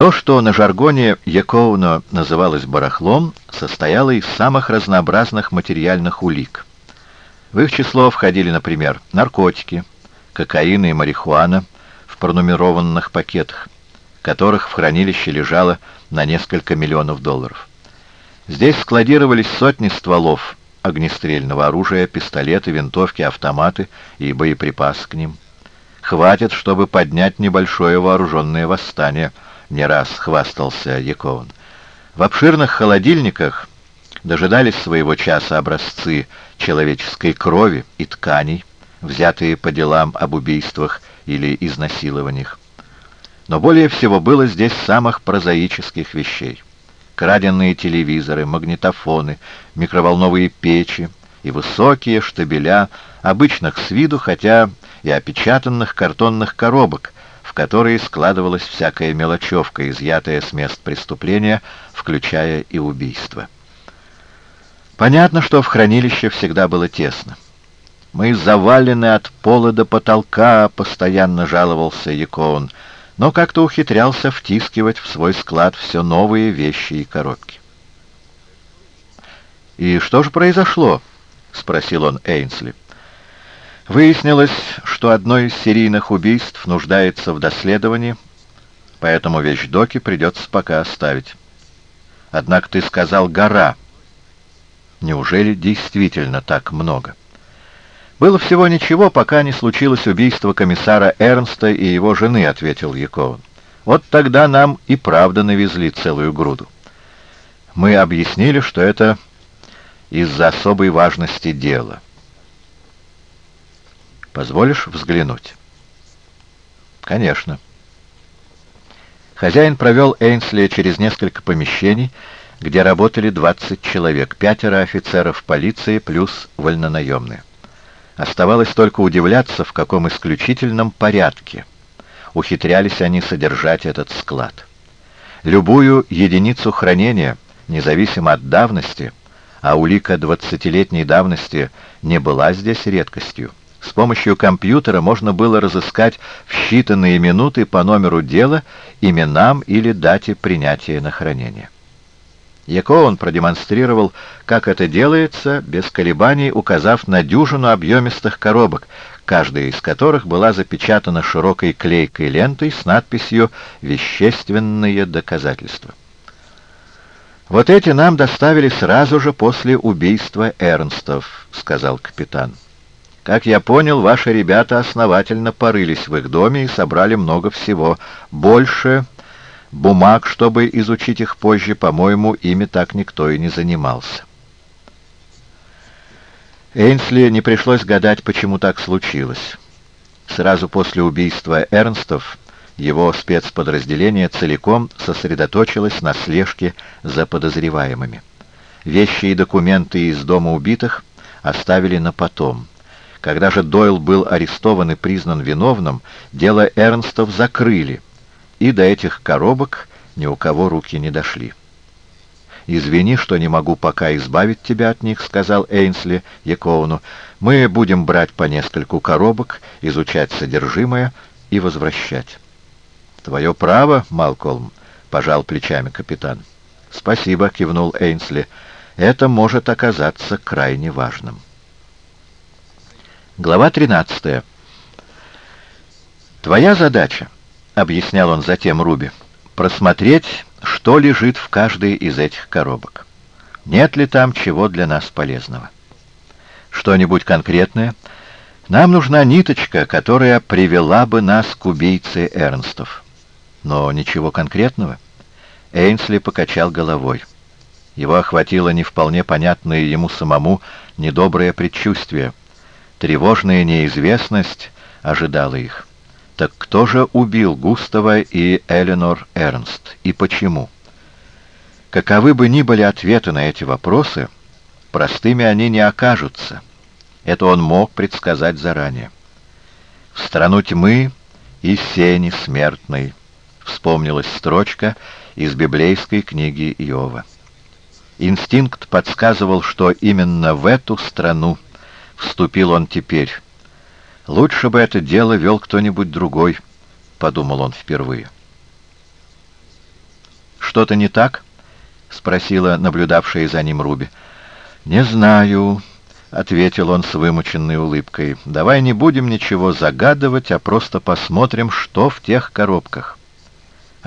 То, что на жаргоне Яковна называлось барахлом, состояло из самых разнообразных материальных улик. В их число входили, например, наркотики, кокаин и марихуана в пронумерованных пакетах, которых в хранилище лежало на несколько миллионов долларов. Здесь складировались сотни стволов огнестрельного оружия, пистолеты, винтовки, автоматы и боеприпасы к ним. Хватит, чтобы поднять небольшое вооруженное восстание – не раз хвастался Якован. В обширных холодильниках дожидались своего часа образцы человеческой крови и тканей, взятые по делам об убийствах или изнасилованиях. Но более всего было здесь самых прозаических вещей. Краденные телевизоры, магнитофоны, микроволновые печи и высокие штабеля обычных с виду, хотя и опечатанных картонных коробок, в которые складывалась всякая мелочевка, изъятая с мест преступления, включая и убийство. Понятно, что в хранилище всегда было тесно. «Мы завалены от пола до потолка», — постоянно жаловался Якоун, но как-то ухитрялся втискивать в свой склад все новые вещи и коробки. «И что же произошло?» — спросил он Эйнсли. Выяснилось, что одно из серийных убийств нуждается в доследовании, поэтому вещдоки придется пока оставить. Однако ты сказал «гора». Неужели действительно так много? Было всего ничего, пока не случилось убийство комиссара Эрнста и его жены, ответил Якован. Вот тогда нам и правда навезли целую груду. Мы объяснили, что это из-за особой важности дела. Позволишь взглянуть?» «Конечно». Хозяин провел Эйнсли через несколько помещений, где работали 20 человек, пятеро офицеров полиции плюс вольнонаемные. Оставалось только удивляться, в каком исключительном порядке ухитрялись они содержать этот склад. Любую единицу хранения, независимо от давности, а улика двадцатилетней давности не была здесь редкостью, с помощью компьютера можно было разыскать в считанные минуты по номеру дела, именам или дате принятия на хранение. Яковон продемонстрировал, как это делается, без колебаний указав на дюжину объемистых коробок, каждая из которых была запечатана широкой клейкой лентой с надписью «Вещественные доказательства». «Вот эти нам доставили сразу же после убийства Эрнстов», — сказал капитан. Как я понял, ваши ребята основательно порылись в их доме и собрали много всего. Больше бумаг, чтобы изучить их позже, по-моему, ими так никто и не занимался. Эйнсли не пришлось гадать, почему так случилось. Сразу после убийства Эрнстов его спецподразделение целиком сосредоточилось на слежке за подозреваемыми. Вещи и документы из дома убитых оставили на потом — когда же Дойл был арестован и признан виновным, дело Эрнстов закрыли, и до этих коробок ни у кого руки не дошли. «Извини, что не могу пока избавить тебя от них», — сказал Эйнсли Яковну. «Мы будем брать по нескольку коробок, изучать содержимое и возвращать». «Твое право, Малкольм», — пожал плечами капитан. «Спасибо», — кивнул Эйнсли. «Это может оказаться крайне важным». Глава 13. «Твоя задача», — объяснял он затем Руби, — «просмотреть, что лежит в каждой из этих коробок. Нет ли там чего для нас полезного? Что-нибудь конкретное? Нам нужна ниточка, которая привела бы нас к убийце Эрнстов. Но ничего конкретного?» Эйнсли покачал головой. Его охватило не вполне понятное ему самому недоброе предчувствие — Тревожная неизвестность ожидала их. Так кто же убил Густава и Эленор Эрнст? И почему? Каковы бы ни были ответы на эти вопросы, простыми они не окажутся. Это он мог предсказать заранее. В страну тьмы и сени смертной вспомнилась строчка из библейской книги Иова. Инстинкт подсказывал, что именно в эту страну вступил он теперь. Лучше бы это дело вел кто-нибудь другой, подумал он впервые. Что-то не так?» — спросила наблюдавшая за ним Руби. «Не знаю», — ответил он с вымученной улыбкой. «Давай не будем ничего загадывать, а просто посмотрим, что в тех коробках».